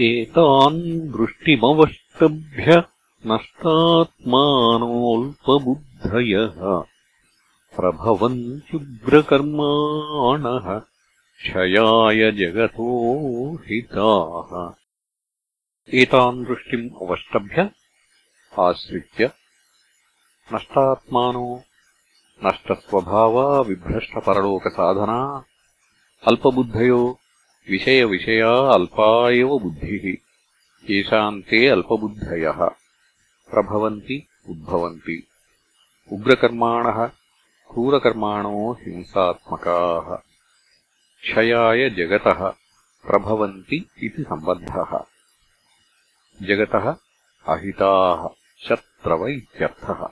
एतान् दृष्टिमवष्टभ्य नष्टात्मानोऽल्पबुद्धयः। प्रभवन्त्युग्रकर्माणः क्षयाय जगतो हिताः। एतान् दृष्टिम् अवष्टभ्य आश्रित्य नष्टात्मानो नष्टस्वभावा विभ्रष्टपरलोकसाधना अल्पबुद्धयो विषयविषया अल्पा एव बुद्धिः। येषाम् ते अल्पबुद्धयः। प्रभवन्ति उद्भवन्ति। उग्रकर्माणः क्रूरकर्माणो हिंसात्मकाः। क्षयाय जगतः प्रभवन्ति इति सम्बद्धः। जगतः अहिताः शत्रव इत्यर्थः